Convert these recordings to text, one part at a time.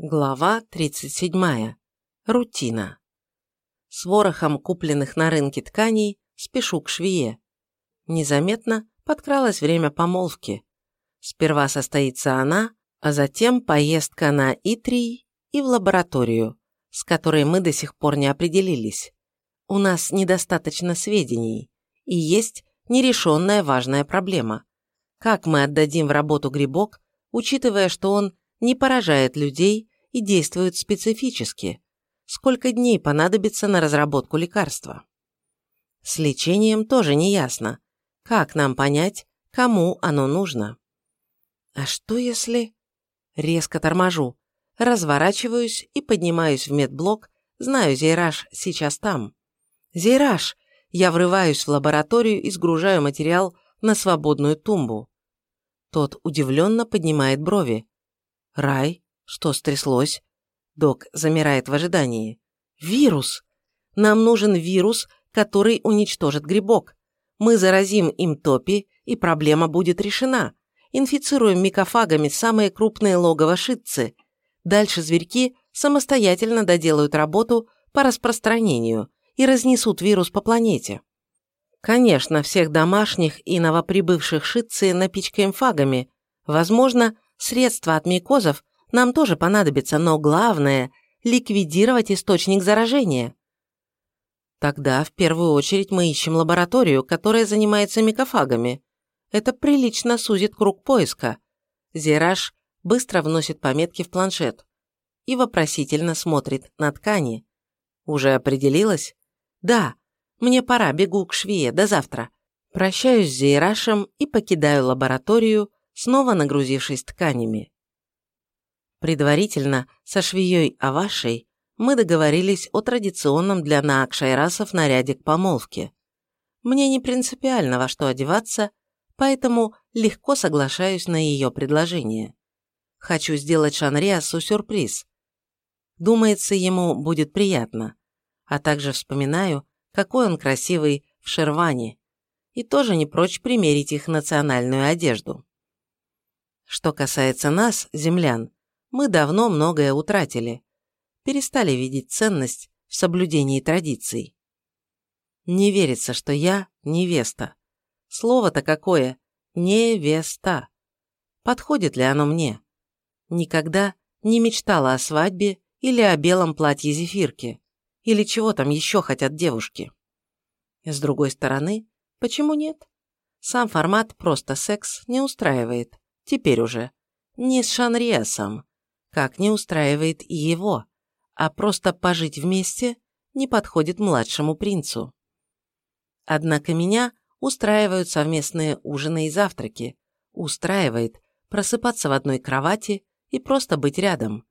Глава 37. Рутина. С ворохом купленных на рынке тканей спешу к швее. Незаметно подкралось время помолвки. Сперва состоится она, а затем поездка на Итрий и в лабораторию, с которой мы до сих пор не определились. У нас недостаточно сведений, и есть нерешенная важная проблема. Как мы отдадим в работу грибок, учитывая, что он не поражает людей и действует специфически. Сколько дней понадобится на разработку лекарства? С лечением тоже не ясно. Как нам понять, кому оно нужно? А что если... Резко торможу, разворачиваюсь и поднимаюсь в медблок, знаю, Зейраж сейчас там. Зейраж! Я врываюсь в лабораторию и сгружаю материал на свободную тумбу. Тот удивленно поднимает брови. «Рай, что стряслось?» Док замирает в ожидании. «Вирус! Нам нужен вирус, который уничтожит грибок. Мы заразим им топи, и проблема будет решена. Инфицируем микофагами самые крупные логово шитцы. Дальше зверьки самостоятельно доделают работу по распространению и разнесут вирус по планете. Конечно, всех домашних и новоприбывших шитцы напичкаем фагами. Возможно, Средства от микозов нам тоже понадобятся, но главное – ликвидировать источник заражения. Тогда в первую очередь мы ищем лабораторию, которая занимается микофагами. Это прилично сузит круг поиска. Зираж быстро вносит пометки в планшет и вопросительно смотрит на ткани. Уже определилась? Да, мне пора, бегу к швее, до завтра. Прощаюсь с Зейрашем и покидаю лабораторию, снова нагрузившись тканями. Предварительно со швеей Авашей мы договорились о традиционном для наакшайрасов наряде к помолвке. Мне не принципиально во что одеваться, поэтому легко соглашаюсь на ее предложение. Хочу сделать Шанриасу сюрприз. Думается, ему будет приятно. А также вспоминаю, какой он красивый в шерване, и тоже не прочь примерить их национальную одежду. Что касается нас, землян, мы давно многое утратили, перестали видеть ценность в соблюдении традиций. Не верится, что я невеста. Слово-то какое? Невеста. Подходит ли оно мне? Никогда не мечтала о свадьбе или о белом платье зефирки, или чего там еще хотят девушки. С другой стороны, почему нет? Сам формат «просто секс» не устраивает. Теперь уже. Не с Шанриасом, как не устраивает и его, а просто пожить вместе не подходит младшему принцу. Однако меня устраивают совместные ужины и завтраки, устраивает просыпаться в одной кровати и просто быть рядом.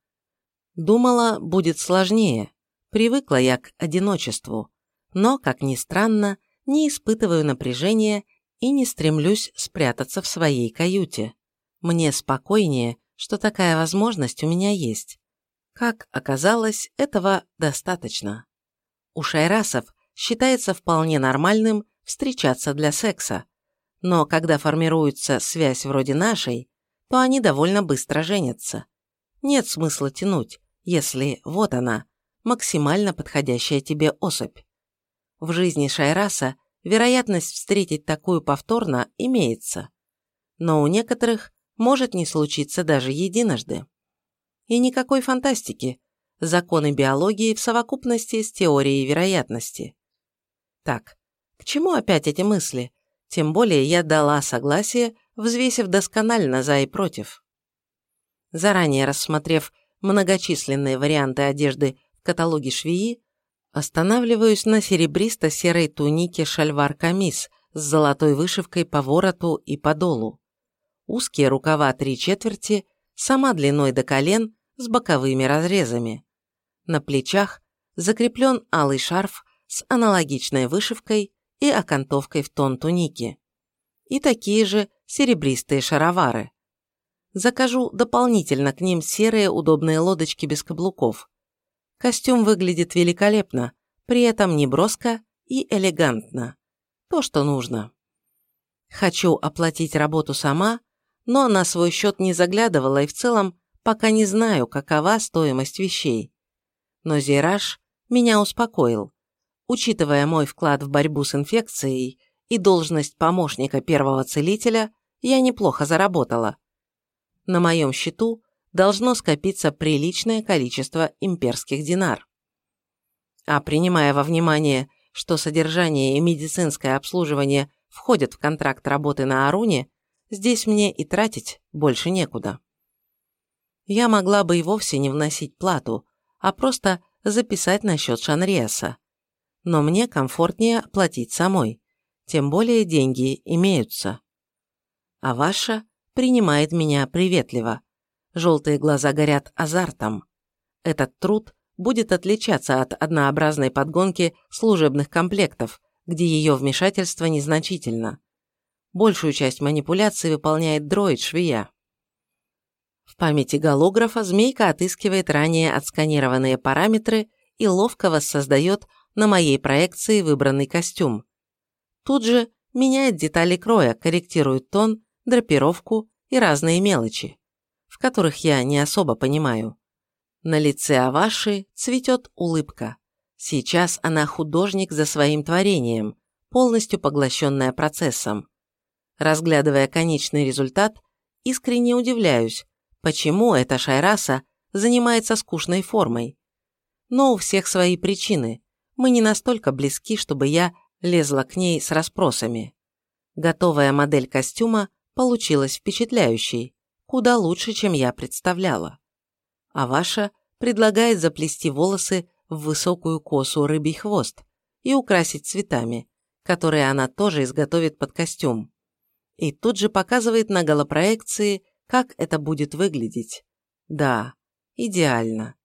Думала, будет сложнее, привыкла я к одиночеству, но, как ни странно, не испытываю напряжения и не стремлюсь спрятаться в своей каюте. Мне спокойнее, что такая возможность у меня есть. Как оказалось, этого достаточно. У шайрасов считается вполне нормальным встречаться для секса, но когда формируется связь вроде нашей, то они довольно быстро женятся. Нет смысла тянуть, если вот она, максимально подходящая тебе особь. В жизни Шайраса вероятность встретить такую повторно имеется. Но у некоторых может не случиться даже единожды. И никакой фантастики. Законы биологии в совокупности с теорией вероятности. Так, к чему опять эти мысли? Тем более я дала согласие, взвесив досконально за и против. Заранее рассмотрев многочисленные варианты одежды в каталоге швеи, останавливаюсь на серебристо-серой тунике шальвар-камис с золотой вышивкой по вороту и по долу узкие рукава три четверти, сама длиной до колен с боковыми разрезами. На плечах закреплен алый шарф с аналогичной вышивкой и окантовкой в тон туники. И такие же серебристые шаровары. Закажу дополнительно к ним серые удобные лодочки без каблуков. Костюм выглядит великолепно, при этом не броско и элегантно. То, что нужно. Хочу оплатить работу сама но на свой счет не заглядывала и в целом пока не знаю, какова стоимость вещей. Но Зираж меня успокоил. Учитывая мой вклад в борьбу с инфекцией и должность помощника первого целителя, я неплохо заработала. На моем счету должно скопиться приличное количество имперских динар. А принимая во внимание, что содержание и медицинское обслуживание входят в контракт работы на Аруне, здесь мне и тратить больше некуда. Я могла бы и вовсе не вносить плату, а просто записать на счет Шанриаса. Но мне комфортнее платить самой, тем более деньги имеются. А ваша принимает меня приветливо. Желтые глаза горят азартом. Этот труд будет отличаться от однообразной подгонки служебных комплектов, где ее вмешательство незначительно. Большую часть манипуляций выполняет дроид-швея. В памяти голографа змейка отыскивает ранее отсканированные параметры и ловко воссоздает на моей проекции выбранный костюм. Тут же меняет детали кроя, корректирует тон, драпировку и разные мелочи, в которых я не особо понимаю. На лице Аваши цветет улыбка. Сейчас она художник за своим творением, полностью поглощенная процессом. Разглядывая конечный результат, искренне удивляюсь, почему эта Шайраса занимается скучной формой. Но у всех свои причины. Мы не настолько близки, чтобы я лезла к ней с расспросами. Готовая модель костюма получилась впечатляющей, куда лучше, чем я представляла а ваша предлагает заплести волосы в высокую косу рыбий хвост и украсить цветами, которые она тоже изготовит под костюм. И тут же показывает на голопроекции, как это будет выглядеть. Да, идеально.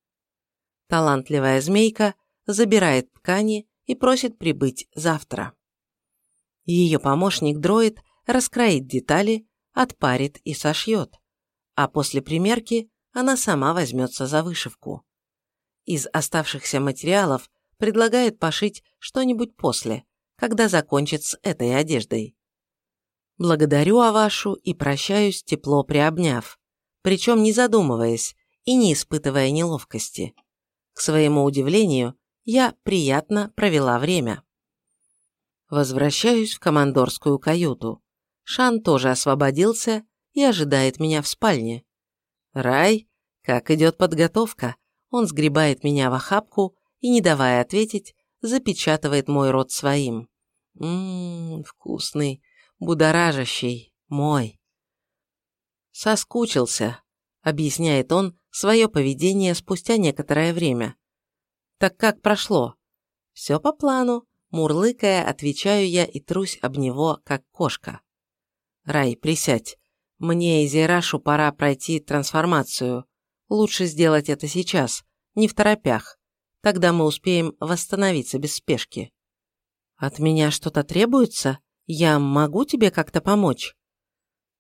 Талантливая змейка забирает ткани и просит прибыть завтра. Ее помощник-дроид раскроит детали, отпарит и сошьет, а после примерки она сама возьмется за вышивку. Из оставшихся материалов предлагает пошить что-нибудь после, когда закончит с этой одеждой. Благодарю Авашу и прощаюсь, тепло приобняв, причем не задумываясь и не испытывая неловкости. К своему удивлению, я приятно провела время. Возвращаюсь в командорскую каюту. Шан тоже освободился и ожидает меня в спальне. «Рай, как идет подготовка?» Он сгребает меня в охапку и, не давая ответить, запечатывает мой рот своим. Ммм, вкусный, будоражащий, мой. Соскучился, объясняет он свое поведение спустя некоторое время. Так как прошло? Все по плану, мурлыкая, отвечаю я и трусь об него, как кошка. Рай, присядь, мне и Зирашу пора пройти трансформацию. Лучше сделать это сейчас, не в торопях. Тогда мы успеем восстановиться без спешки. От меня что-то требуется? Я могу тебе как-то помочь?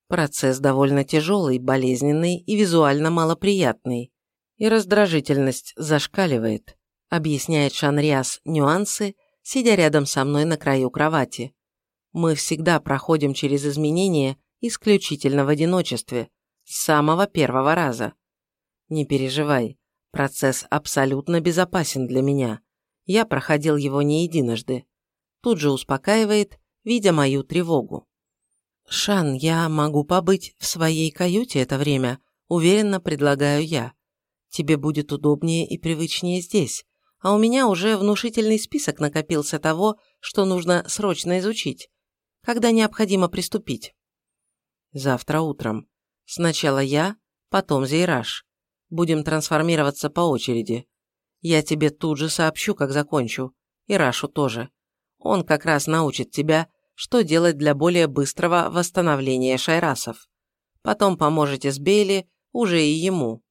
Процесс довольно тяжелый, болезненный и визуально малоприятный. И раздражительность зашкаливает, объясняет Шанриас нюансы, сидя рядом со мной на краю кровати. Мы всегда проходим через изменения исключительно в одиночестве, с самого первого раза. Не переживай, процесс абсолютно безопасен для меня. Я проходил его не единожды. Тут же успокаивает, видя мою тревогу. «Шан, я могу побыть в своей каюте это время», уверенно предлагаю я. «Тебе будет удобнее и привычнее здесь, а у меня уже внушительный список накопился того, что нужно срочно изучить, когда необходимо приступить». Завтра утром. Сначала я, потом Зейраж. Будем трансформироваться по очереди. Я тебе тут же сообщу, как закончу. И Рашу тоже. Он как раз научит тебя, что делать для более быстрого восстановления шайрасов. Потом поможете с Бейли уже и ему.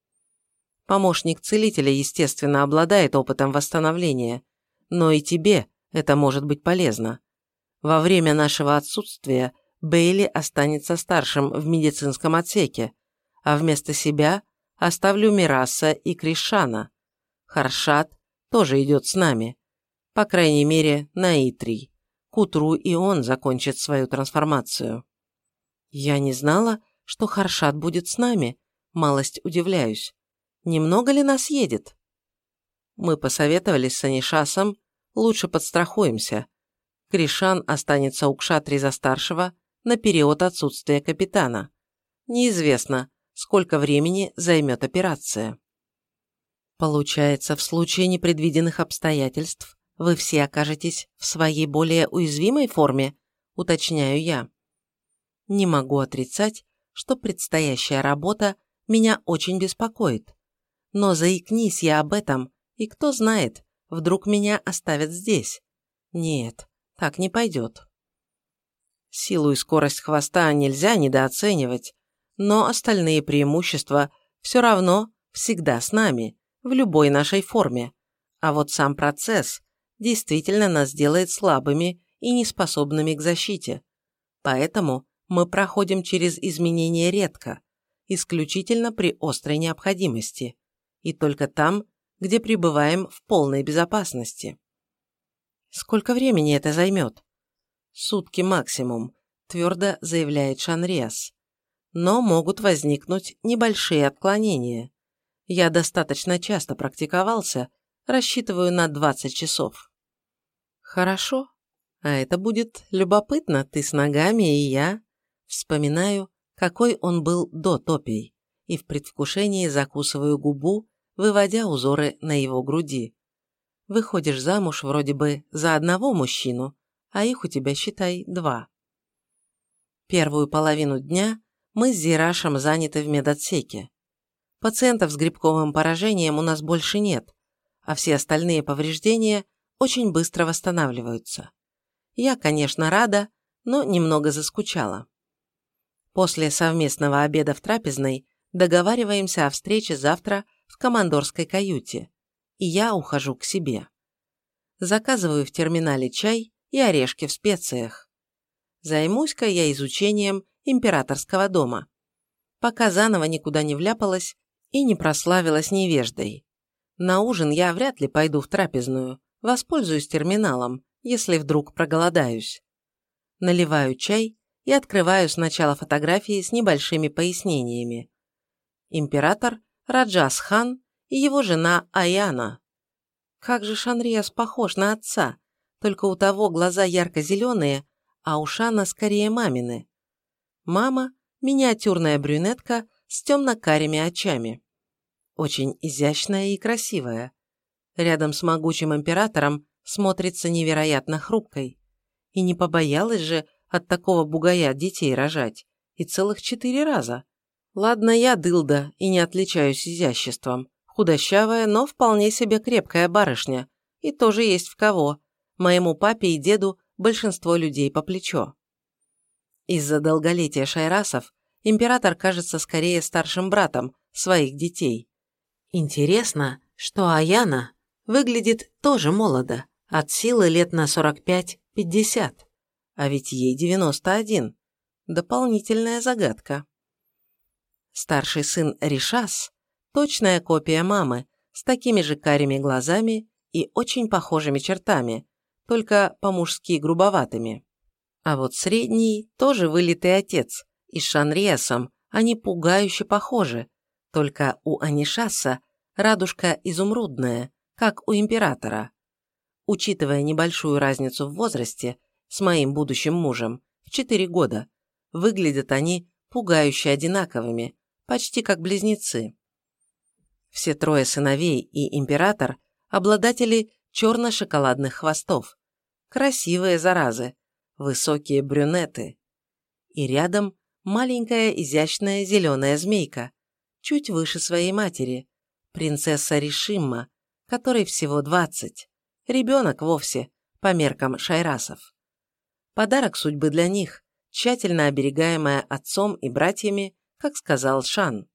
Помощник целителя, естественно, обладает опытом восстановления, но и тебе это может быть полезно. Во время нашего отсутствия Бейли останется старшим в медицинском отсеке, а вместо себя оставлю Мираса и Кришана. Харшат тоже идет с нами. По крайней мере, на Итрий. К утру и он закончит свою трансформацию. Я не знала, что Харшат будет с нами, малость удивляюсь. Немного ли нас едет? Мы посоветовались с Анишасом, лучше подстрахуемся. Кришан останется у Кшатри за старшего на период отсутствия капитана. Неизвестно, сколько времени займет операция. Получается, в случае непредвиденных обстоятельств вы все окажетесь в своей более уязвимой форме, уточняю я. Не могу отрицать, что предстоящая работа меня очень беспокоит. Но заикнись я об этом, и кто знает, вдруг меня оставят здесь. Нет, так не пойдет. Силу и скорость хвоста нельзя недооценивать, но остальные преимущества все равно всегда с нами, в любой нашей форме. А вот сам процесс действительно нас делает слабыми и неспособными к защите. Поэтому мы проходим через изменения редко, исключительно при острой необходимости, и только там, где пребываем в полной безопасности. Сколько времени это займет? Сутки максимум, твердо заявляет Шанриас. Но могут возникнуть небольшие отклонения. Я достаточно часто практиковался, рассчитываю на 20 часов. Хорошо. А это будет любопытно, ты с ногами и я. Вспоминаю, какой он был до топий, и в предвкушении закусываю губу, выводя узоры на его груди. Выходишь замуж вроде бы за одного мужчину, а их у тебя, считай, два. Первую половину дня мы с Зирашем заняты в медотсеке. Пациентов с грибковым поражением у нас больше нет, а все остальные повреждения очень быстро восстанавливаются. Я, конечно, рада, но немного заскучала. После совместного обеда в трапезной договариваемся о встрече завтра в командорской каюте, и я ухожу к себе. Заказываю в терминале чай и орешки в специях. Займусь-ка я изучением императорского дома, пока заново никуда не вляпалась и не прославилась невеждой. На ужин я вряд ли пойду в трапезную, воспользуюсь терминалом, если вдруг проголодаюсь. Наливаю чай и открываю сначала фотографии с небольшими пояснениями. Император Раджас хан и его жена Аяна. Как же Шанриас похож на отца, только у того глаза ярко-зеленые, а у Шана скорее мамины. Мама – миниатюрная брюнетка с темно-карими очами. Очень изящная и красивая. Рядом с могучим императором смотрится невероятно хрупкой. И не побоялась же от такого бугая детей рожать. И целых четыре раза. Ладно, я дылда и не отличаюсь изяществом. Худощавая, но вполне себе крепкая барышня. И тоже есть в кого. Моему папе и деду большинство людей по плечо. Из-за долголетия шайрасов император кажется скорее старшим братом своих детей. Интересно, что Аяна выглядит тоже молодо, от силы лет на 45-50. А ведь ей 91. Дополнительная загадка. Старший сын Ришас – точная копия мамы, с такими же карими глазами и очень похожими чертами, только по-мужски грубоватыми. А вот средний тоже вылитый отец, и с Шанриасом они пугающе похожи, только у Анишаса радужка изумрудная, как у императора. Учитывая небольшую разницу в возрасте, с моим будущим мужем в 4 года. Выглядят они пугающе одинаковыми, почти как близнецы. Все трое сыновей и император – обладатели черно-шоколадных хвостов. Красивые заразы, высокие брюнеты. И рядом маленькая изящная зеленая змейка, чуть выше своей матери, принцесса Ришимма, которой всего 20. Ребенок вовсе, по меркам шайрасов. Подарок судьбы для них, тщательно оберегаемая отцом и братьями, как сказал Шан.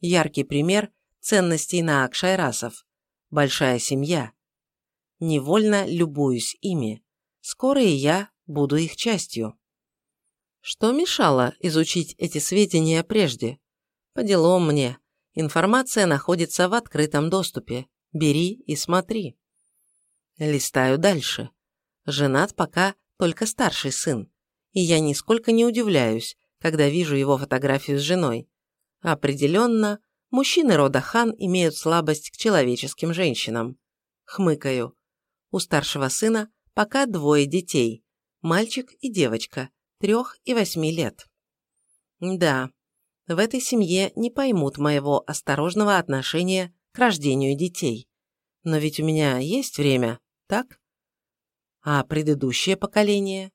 Яркий пример ценностей на Акшайрасов. Большая семья. Невольно любуюсь ими. Скоро и я буду их частью. Что мешало изучить эти сведения прежде? По делам мне. Информация находится в открытом доступе. Бери и смотри. Листаю дальше. Женат пока только старший сын, и я нисколько не удивляюсь, когда вижу его фотографию с женой. Определенно, мужчины рода хан имеют слабость к человеческим женщинам. Хмыкаю. У старшего сына пока двое детей. Мальчик и девочка, трех и восьми лет. Да, в этой семье не поймут моего осторожного отношения к рождению детей. Но ведь у меня есть время, так? А предыдущее поколение?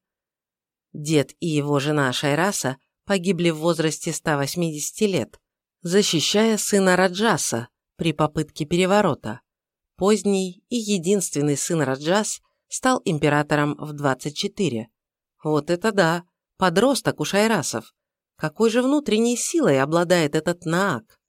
Дед и его жена Шайраса погибли в возрасте 180 лет, защищая сына Раджаса при попытке переворота. Поздний и единственный сын Раджас стал императором в 24. Вот это да, подросток у Шайрасов. Какой же внутренней силой обладает этот Наак?